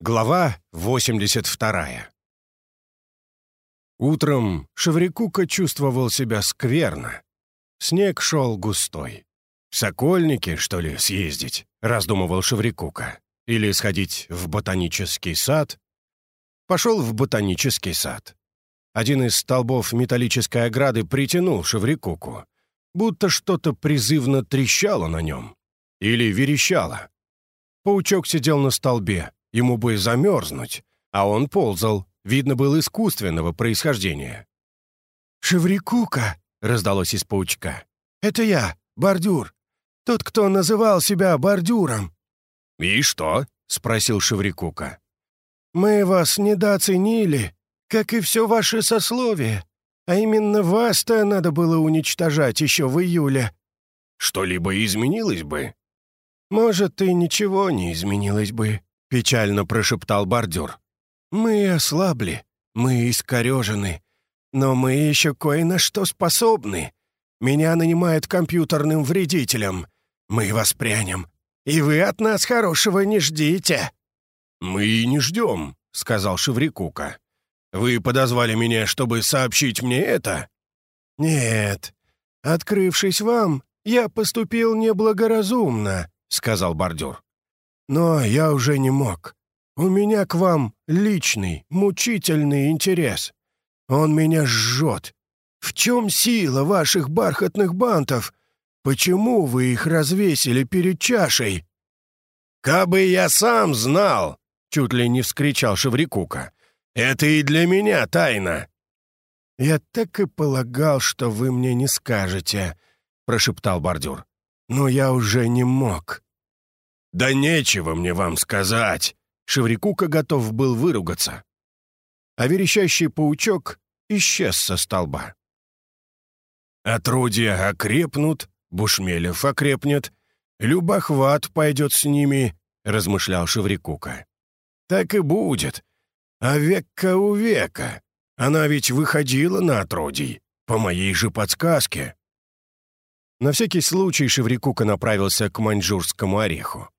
Глава 82 Утром Шеврикука чувствовал себя скверно. Снег шел густой. «В Сокольники, что ли, съездить?» — раздумывал Шеврикука. «Или сходить в ботанический сад?» Пошел в ботанический сад. Один из столбов металлической ограды притянул Шеврикуку, будто что-то призывно трещало на нем. Или верещало. Паучок сидел на столбе, ему бы замерзнуть, а он ползал, видно, был искусственного происхождения. «Шеврикука!» — раздалось из паучка. «Это я, бордюр. Тот, кто называл себя бордюром». «И что?» — спросил Шеврикука. «Мы вас недооценили, как и все ваше сословие. А именно вас-то надо было уничтожать еще в июле». «Что-либо изменилось бы?» «Может, и ничего не изменилось бы», — печально прошептал бордюр. «Мы ослабли, мы искорежены, но мы еще кое на что способны. Меня нанимают компьютерным вредителем. Мы воспрянем, и вы от нас хорошего не ждите». «Мы и не ждем», — сказал Шеврикука. «Вы подозвали меня, чтобы сообщить мне это?» «Нет. Открывшись вам, я поступил неблагоразумно. — сказал бордюр. «Но я уже не мог. У меня к вам личный, мучительный интерес. Он меня жжет. В чем сила ваших бархатных бантов? Почему вы их развесили перед чашей?» «Кабы я сам знал!» — чуть ли не вскричал Шеврикука. «Это и для меня тайна!» «Я так и полагал, что вы мне не скажете», — прошептал бордюр но я уже не мог». «Да нечего мне вам сказать!» Шеврикука готов был выругаться. А верещащий паучок исчез со столба. «Отродья окрепнут, Бушмелев окрепнет, Любохват пойдет с ними», — размышлял Шеврикука. «Так и будет. А века у века. Она ведь выходила на отродий, по моей же подсказке». На всякий случай Шеврикука направился к маньчжурскому ореху.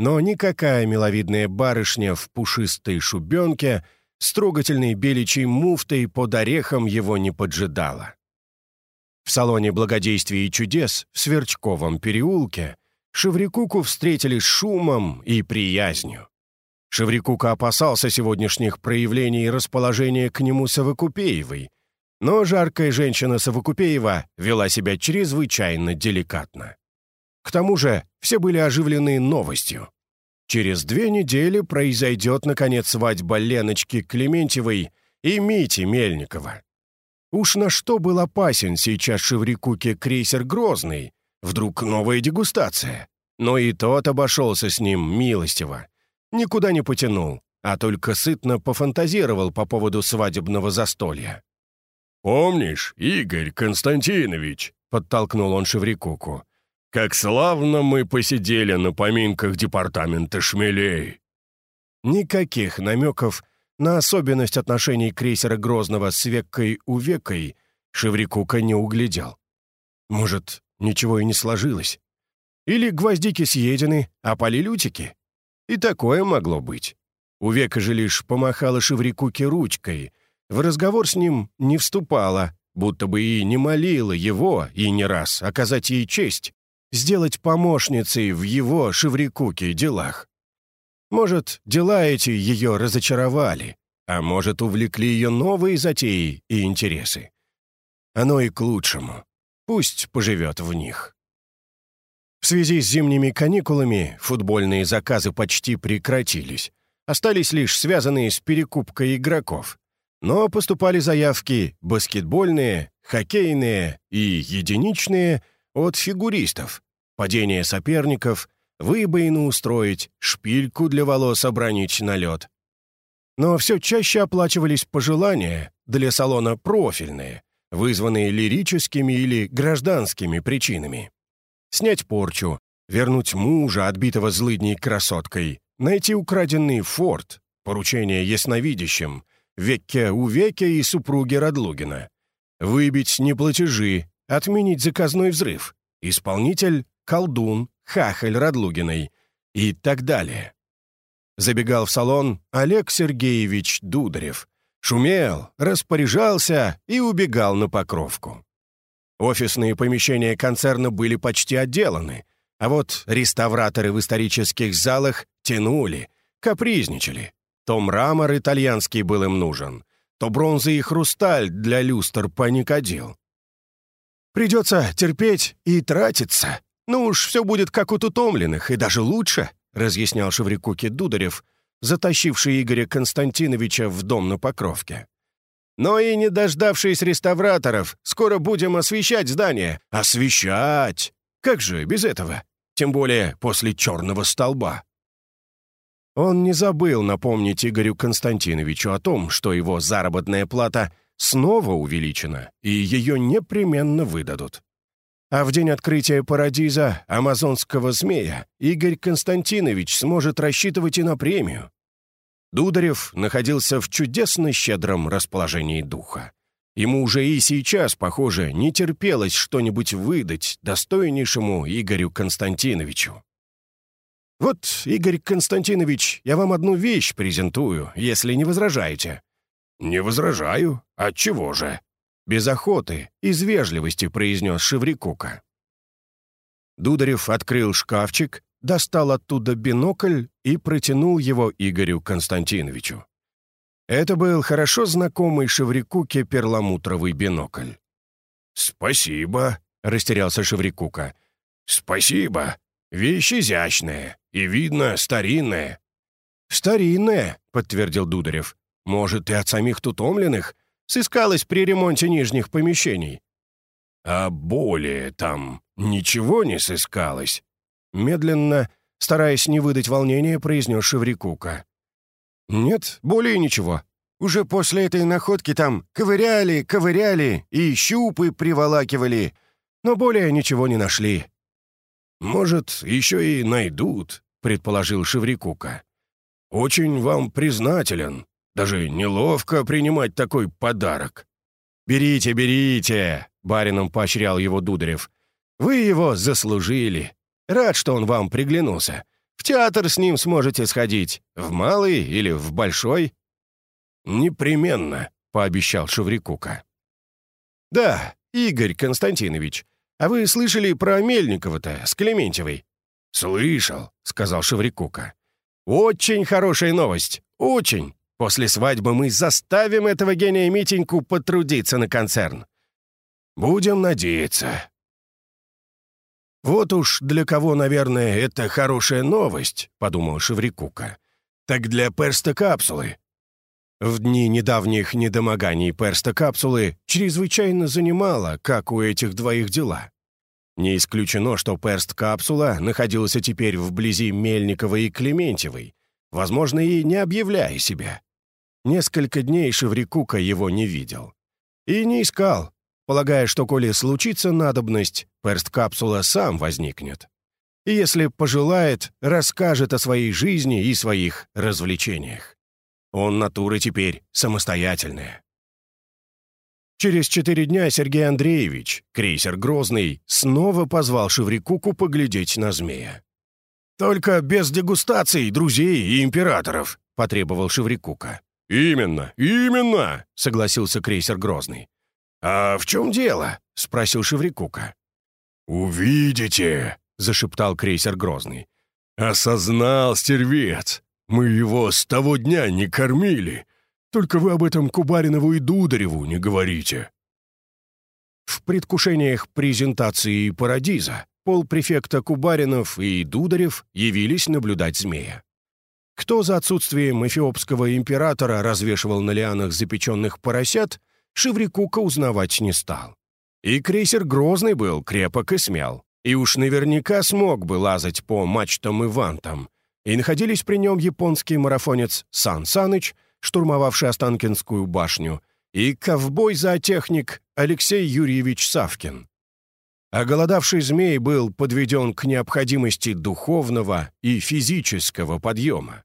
Но никакая миловидная барышня в пушистой шубенке с трогательной беличьей муфтой под орехом его не поджидала. В салоне благодействия и чудес в Сверчковом переулке Шеврикуку встретили шумом и приязнью. Шеврикука опасался сегодняшних проявлений расположения к нему Савокупеевой, но жаркая женщина Савокупеева вела себя чрезвычайно деликатно. К тому же все были оживлены новостью. Через две недели произойдет, наконец, свадьба Леночки Клементьевой и Мити Мельникова. Уж на что был опасен сейчас Шеврикуке крейсер «Грозный», вдруг новая дегустация. Но и тот обошелся с ним милостиво. Никуда не потянул, а только сытно пофантазировал по поводу свадебного застолья. «Помнишь, Игорь Константинович?» — подтолкнул он Шеврикуку. «Как славно мы посидели на поминках департамента шмелей!» Никаких намеков на особенность отношений крейсера Грозного с Веккой-Увекой Шеврикука не углядел. Может, ничего и не сложилось? Или гвоздики съедены, а полилютики? И такое могло быть. Увека же лишь помахала Шеврикуке ручкой, в разговор с ним не вступала, будто бы и не молила его, и не раз, оказать ей честь, сделать помощницей в его Шеврикуке делах. Может, дела эти ее разочаровали, а может, увлекли ее новые затеи и интересы. Оно и к лучшему. Пусть поживет в них. В связи с зимними каникулами футбольные заказы почти прекратились. Остались лишь связанные с перекупкой игроков. Но поступали заявки баскетбольные, хоккейные и единичные от фигуристов. Падение соперников, выбоину устроить, шпильку для волос обронить на лед. Но все чаще оплачивались пожелания для салона профильные, вызванные лирическими или гражданскими причинами. Снять порчу, вернуть мужа, отбитого злыдней красоткой, найти украденный форт, поручение ясновидящим, Векке у Веке и супруги Радлугина. Выбить неплатежи, отменить заказной взрыв. Исполнитель — колдун, хахаль Радлугиной и так далее. Забегал в салон Олег Сергеевич Дударев. Шумел, распоряжался и убегал на покровку. Офисные помещения концерна были почти отделаны, а вот реставраторы в исторических залах тянули, капризничали. То мрамор итальянский был им нужен, то бронза и хрусталь для люстр паникодил. «Придется терпеть и тратиться. Ну уж все будет как у тутомленных, и даже лучше», разъяснял Шеврикуке Дударев, затащивший Игоря Константиновича в дом на Покровке. «Но и не дождавшись реставраторов, скоро будем освещать здание. Освещать! Как же без этого? Тем более после черного столба». Он не забыл напомнить Игорю Константиновичу о том, что его заработная плата снова увеличена, и ее непременно выдадут. А в день открытия парадиза амазонского змея Игорь Константинович сможет рассчитывать и на премию. Дударев находился в чудесно щедром расположении духа. Ему уже и сейчас, похоже, не терпелось что-нибудь выдать достойнейшему Игорю Константиновичу. «Вот, Игорь Константинович, я вам одну вещь презентую, если не возражаете». «Не возражаю. Отчего же?» «Без охоты, из вежливости», — произнес Шеврикука. Дударев открыл шкафчик, достал оттуда бинокль и протянул его Игорю Константиновичу. Это был хорошо знакомый Шеврикуке перламутровый бинокль. «Спасибо», — растерялся Шеврикука. «Спасибо. Вещь изящная и, видно, старинная». «Старинная», — подтвердил Дударев. «Может, и от самих тутомленных? Сыскалась при ремонте нижних помещений». «А более там ничего не сыскалось?» Медленно, стараясь не выдать волнения, произнес Шеврикука. «Нет, более ничего. Уже после этой находки там ковыряли, ковыряли и щупы приволакивали, но более ничего не нашли». «Может, еще и найдут», — предположил Шеврикука. «Очень вам признателен. Даже неловко принимать такой подарок». «Берите, берите!» — барином поощрял его Дударев. «Вы его заслужили. Рад, что он вам приглянулся. В театр с ним сможете сходить. В малый или в большой?» «Непременно», — пообещал Шеврикука. «Да, Игорь Константинович, а вы слышали про Мельникова-то с Клементьевой?» «Слышал», — сказал Шеврикука. «Очень хорошая новость, очень. После свадьбы мы заставим этого гения Митеньку потрудиться на концерн. Будем надеяться. «Вот уж для кого, наверное, это хорошая новость», — подумал Шеврикука. «Так для перста-капсулы». В дни недавних недомоганий перста-капсулы чрезвычайно занимала, как у этих двоих дела. Не исключено, что перст-капсула находилась теперь вблизи Мельниковой и Клементьевой, возможно, и не объявляя себя. Несколько дней Шеврикука его не видел. И не искал, полагая, что коли случится надобность, перст-капсула сам возникнет. И если пожелает, расскажет о своей жизни и своих развлечениях. Он натура теперь самостоятельная. Через четыре дня Сергей Андреевич, крейсер «Грозный», снова позвал Шеврикуку поглядеть на змея. «Только без дегустаций, друзей и императоров», — потребовал Шеврикука. «Именно, именно», — согласился крейсер «Грозный». «А в чем дело?» — спросил Шеврикука. «Увидите!» — зашептал крейсер Грозный. «Осознал, стервец! Мы его с того дня не кормили. Только вы об этом Кубаринову и Дудареву не говорите». В предвкушениях презентации Парадиза полпрефекта Кубаринов и Дударев явились наблюдать змея. Кто за отсутствием эфиопского императора развешивал на лианах запеченных поросят, Шеврикука узнавать не стал. И крейсер Грозный был крепок и смел, и уж наверняка смог бы лазать по мачтам и вантам. И находились при нем японский марафонец Сан Саныч, штурмовавший Останкинскую башню, и ковбой-зоотехник Алексей Юрьевич Савкин. А голодавший змей был подведен к необходимости духовного и физического подъема,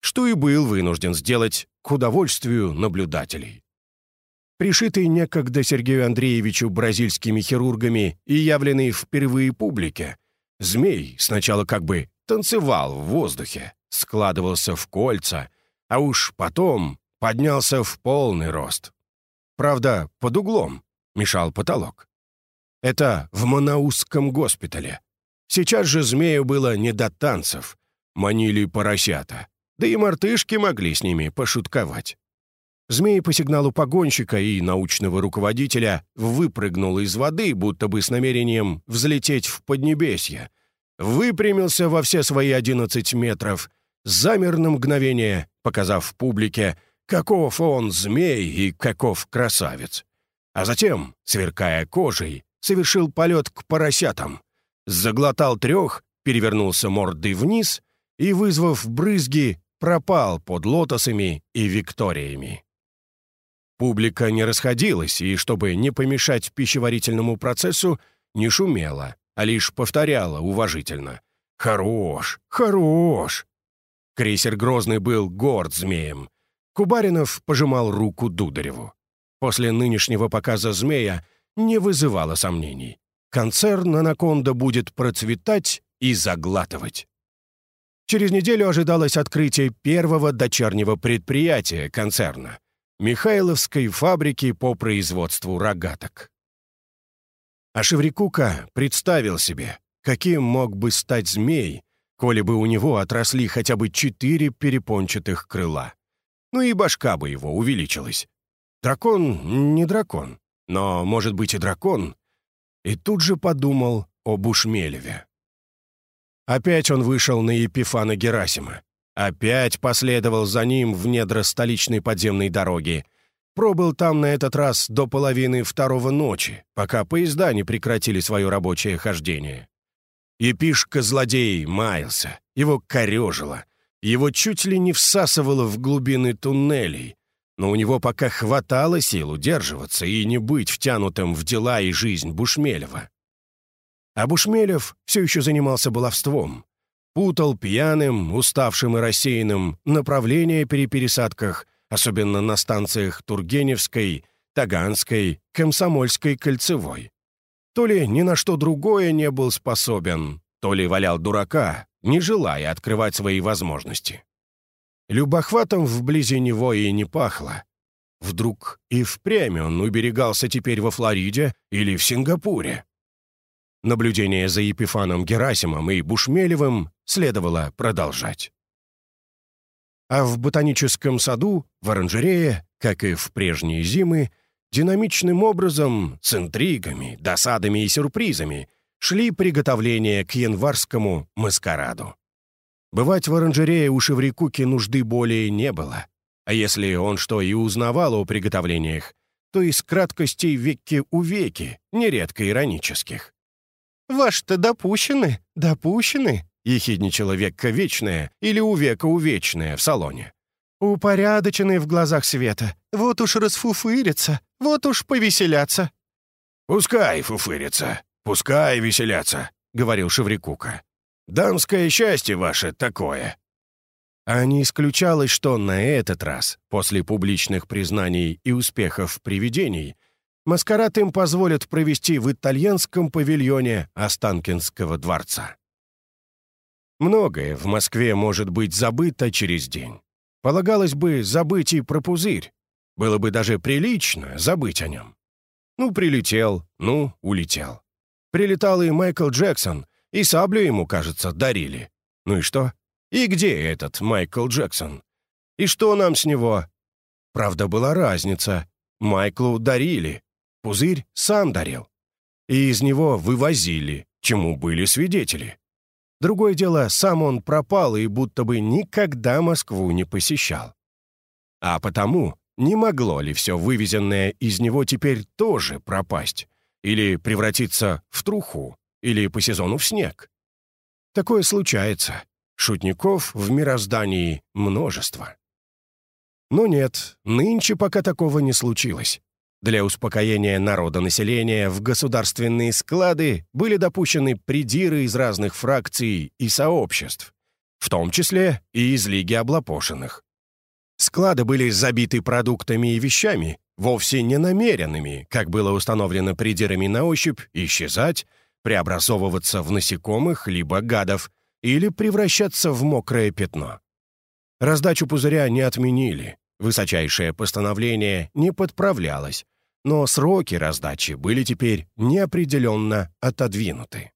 что и был вынужден сделать к удовольствию наблюдателей пришитый некогда Сергею Андреевичу бразильскими хирургами и явленный впервые публике, змей сначала как бы танцевал в воздухе, складывался в кольца, а уж потом поднялся в полный рост. Правда, под углом мешал потолок. Это в Манаусском госпитале. Сейчас же змею было не до танцев. Манили поросята. Да и мартышки могли с ними пошутковать. Змей по сигналу погонщика и научного руководителя выпрыгнул из воды, будто бы с намерением взлететь в Поднебесье. Выпрямился во все свои одиннадцать метров, замер на мгновение, показав публике, каков он змей и каков красавец. А затем, сверкая кожей, совершил полет к поросятам. Заглотал трех, перевернулся мордой вниз и, вызвав брызги, пропал под лотосами и викториями. Публика не расходилась, и, чтобы не помешать пищеварительному процессу, не шумела, а лишь повторяла уважительно. «Хорош! Хорош!» Крейсер «Грозный» был горд змеем. Кубаринов пожимал руку Дудареву. После нынешнего показа «Змея» не вызывало сомнений. Концерн «Анаконда» будет процветать и заглатывать. Через неделю ожидалось открытие первого дочернего предприятия концерна — Михайловской фабрики по производству рогаток. А Шеврикука представил себе, каким мог бы стать змей, коли бы у него отросли хотя бы четыре перепончатых крыла. Ну и башка бы его увеличилась. Дракон не дракон, но, может быть, и дракон. И тут же подумал о Бушмелеве. Опять он вышел на Епифана Герасима. Опять последовал за ним в недра столичной подземной дороги. Пробыл там на этот раз до половины второго ночи, пока поезда не прекратили свое рабочее хождение. Епишка-злодей маялся, его корежило, его чуть ли не всасывало в глубины туннелей, но у него пока хватало сил удерживаться и не быть втянутым в дела и жизнь Бушмелева. А Бушмелев все еще занимался баловством путал пьяным, уставшим и рассеянным направления при пересадках, особенно на станциях Тургеневской, Таганской, Комсомольской, Кольцевой. То ли ни на что другое не был способен, то ли валял дурака, не желая открывать свои возможности. Любохватом вблизи него и не пахло. Вдруг и впрямь он уберегался теперь во Флориде или в Сингапуре. Наблюдение за Епифаном Герасимом и Бушмелевым следовало продолжать. А в ботаническом саду, в оранжерее, как и в прежние зимы, динамичным образом, с интригами, досадами и сюрпризами, шли приготовления к январскому маскараду. Бывать в оранжерее у Шеврикуки нужды более не было, а если он что и узнавал о приготовлениях, то из краткостей веки у веки, нередко иронических. «Ваши-то допущены, допущены», — ехидничала века вечная или у века увечная в салоне. «Упорядоченные в глазах света. Вот уж расфуфырятся, вот уж повеселятся». «Пускай фуфырятся, пускай веселятся», — говорил Шеврикука. «Дамское счастье ваше такое». А не исключалось, что на этот раз, после публичных признаний и успехов привидений, маскарад им позволят провести в итальянском павильоне Останкинского дворца. Многое в Москве может быть забыто через день. Полагалось бы забыть и про пузырь. Было бы даже прилично забыть о нем. Ну, прилетел, ну, улетел. Прилетал и Майкл Джексон, и саблю ему, кажется, дарили. Ну и что? И где этот Майкл Джексон? И что нам с него? Правда, была разница. Майклу дарили, Пузырь сам дарил. И из него вывозили, чему были свидетели. Другое дело, сам он пропал и будто бы никогда Москву не посещал. А потому не могло ли все вывезенное из него теперь тоже пропасть? Или превратиться в труху? Или по сезону в снег? Такое случается. Шутников в мироздании множество. Но нет, нынче пока такого не случилось. Для успокоения народа-населения в государственные склады были допущены придиры из разных фракций и сообществ, в том числе и из Лиги облапошенных. Склады были забиты продуктами и вещами, вовсе не намеренными, как было установлено придирами на ощупь, исчезать, преобразовываться в насекомых либо гадов, или превращаться в мокрое пятно. Раздачу пузыря не отменили, высочайшее постановление не подправлялось, но сроки раздачи были теперь неопределенно отодвинуты.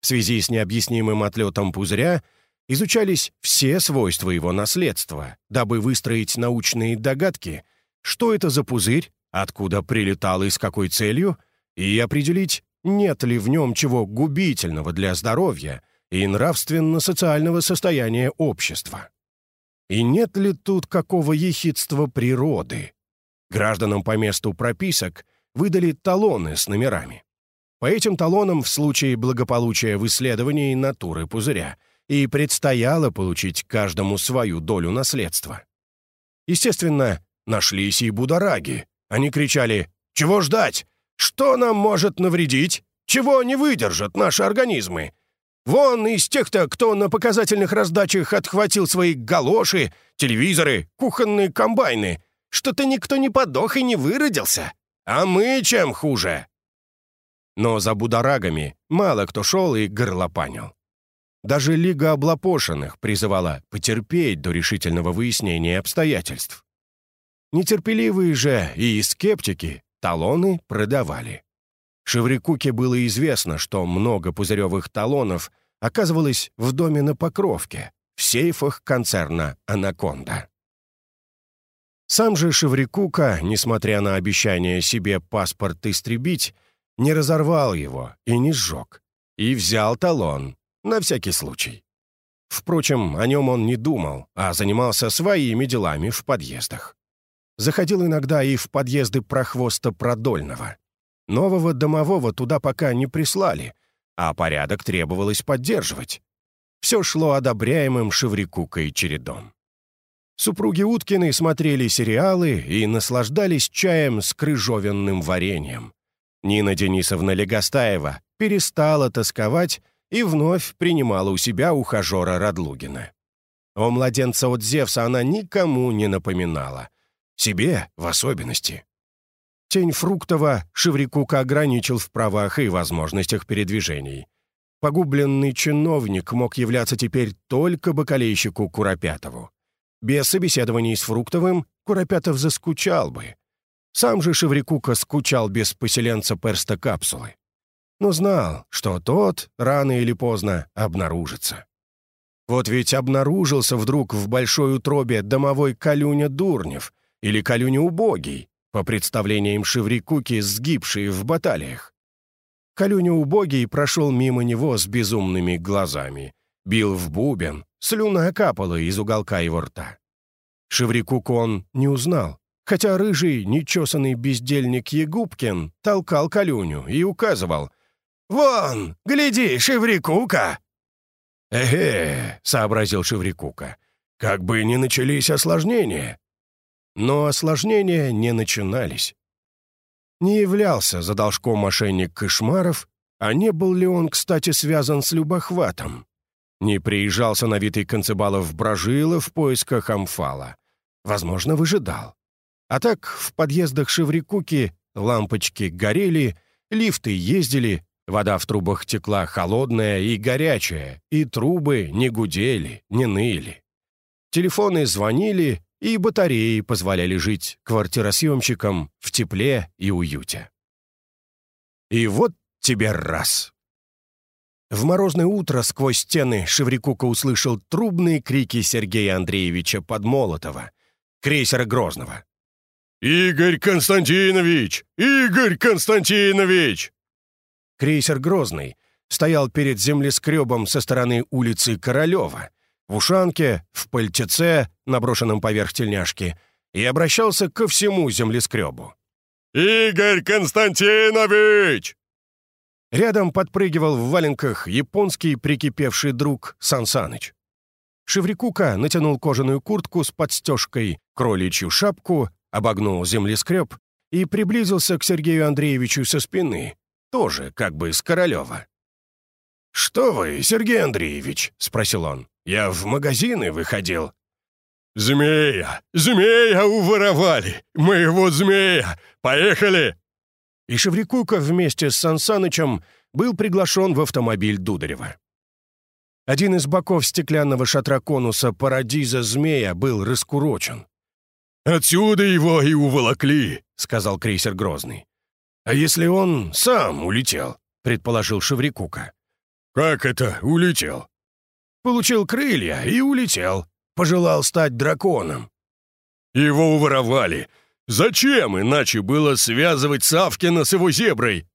В связи с необъяснимым отлетом пузыря изучались все свойства его наследства, дабы выстроить научные догадки, что это за пузырь, откуда прилетал и с какой целью, и определить, нет ли в нем чего губительного для здоровья и нравственно-социального состояния общества. И нет ли тут какого ехидства природы? Гражданам по месту прописок выдали талоны с номерами. По этим талонам в случае благополучия в исследовании натуры пузыря и предстояло получить каждому свою долю наследства. Естественно, нашлись и будораги. Они кричали «Чего ждать? Что нам может навредить? Чего не выдержат наши организмы? Вон из тех-то, кто на показательных раздачах отхватил свои галоши, телевизоры, кухонные комбайны. Что-то никто не подох и не выродился. А мы чем хуже?» Но за будорагами мало кто шел и горлопанил. Даже Лига облапошенных призывала потерпеть до решительного выяснения обстоятельств. Нетерпеливые же и скептики талоны продавали. Шеврикуке было известно, что много пузыревых талонов оказывалось в доме на Покровке, в сейфах концерна «Анаконда». Сам же Шеврикука, несмотря на обещание себе паспорт истребить, не разорвал его и не сжег, и взял талон, на всякий случай. Впрочем, о нем он не думал, а занимался своими делами в подъездах. Заходил иногда и в подъезды прохвоста Продольного. Нового домового туда пока не прислали, а порядок требовалось поддерживать. Все шло одобряемым Шеврикукой чередом. Супруги Уткины смотрели сериалы и наслаждались чаем с крыжовенным вареньем. Нина Денисовна Легостаева перестала тосковать и вновь принимала у себя ухажера Радлугина. О младенца от Зевса она никому не напоминала. Себе в особенности. Тень Фруктова Шеврикука ограничил в правах и возможностях передвижений. Погубленный чиновник мог являться теперь только бакалейщику Куропятову. Без собеседований с Фруктовым Куропятов заскучал бы. Сам же Шеврикука скучал без поселенца перста капсулы. Но знал, что тот рано или поздно обнаружится. Вот ведь обнаружился вдруг в большой утробе домовой Калюня Дурнев или Калюня Убогий, по представлениям Шеврикуки, сгибшие в баталиях. Калюня убогий прошел мимо него с безумными глазами, бил в бубен, слюна капала из уголка его рта. Шеврикуку он не узнал, хотя рыжий, нечесанный бездельник Егубкин толкал Калюню и указывал «Вон, гляди, Шеврикука!» «Эге», — сообразил Шеврикука, — «как бы не начались осложнения». Но осложнения не начинались. Не являлся за должком мошенник Кошмаров, а не был ли он, кстати, связан с Любохватом? Не приезжал сановитый Концебалов Брожила в поисках Амфала. Возможно, выжидал. А так, в подъездах Шеврикуки лампочки горели, лифты ездили, вода в трубах текла холодная и горячая, и трубы не гудели, не ныли. Телефоны звонили, и батареи позволяли жить квартиросъемщикам в тепле и уюте. И вот тебе раз. В морозное утро сквозь стены Шеврикука услышал трубные крики Сергея Андреевича Подмолотова, крейсера Грозного. «Игорь Константинович! Игорь Константинович!» Крейсер Грозный стоял перед землескребом со стороны улицы Королева, в ушанке, в пальтеце, наброшенном поверх тельняшки, и обращался ко всему землескребу. «Игорь Константинович!» Рядом подпрыгивал в валенках японский прикипевший друг Сансаныч. Шеврикука натянул кожаную куртку с подстежкой, кроличью шапку, обогнул землескреб и приблизился к Сергею Андреевичу со спины, тоже как бы с Королева. «Что вы, Сергей Андреевич?» — спросил он. «Я в магазины выходил». «Змея! Змея уворовали! Моего змея! Поехали!» И Шеврикука вместе с Сансанычем был приглашен в автомобиль Дударева. Один из боков стеклянного шатра конуса парадиза змея был раскурочен. «Отсюда его и уволокли», — сказал крейсер Грозный. «А если он сам улетел?» — предположил Шеврикука. «Как это улетел?» «Получил крылья и улетел. Пожелал стать драконом». «Его уворовали. Зачем иначе было связывать Савкина с его зеброй?»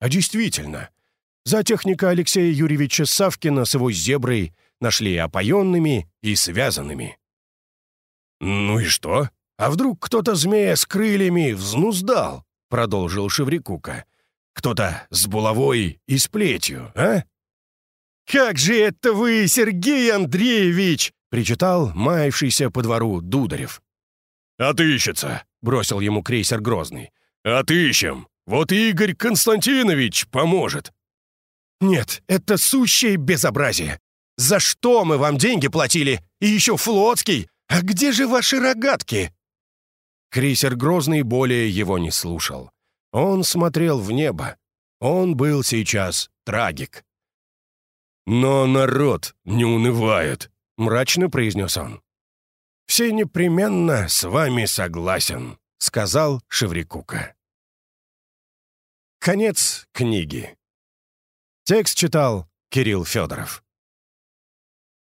А действительно, за техника Алексея Юрьевича Савкина с его зеброй нашли опоенными и связанными. «Ну и что? А вдруг кто-то змея с крыльями взнуздал?» — продолжил Шеврикука. «Кто-то с булавой и с плетью, а?» «Как же это вы, Сергей Андреевич!» — причитал маявшийся по двору Дударев. «Отыщется!» — бросил ему крейсер Грозный. «Отыщем! Вот Игорь Константинович поможет!» «Нет, это сущее безобразие! За что мы вам деньги платили? И еще флотский! А где же ваши рогатки?» Крейсер Грозный более его не слушал. Он смотрел в небо. Он был сейчас трагик. «Но народ не унывает», — мрачно произнес он. «Все непременно с вами согласен», — сказал Шеврикука. Конец книги. Текст читал Кирилл Федоров.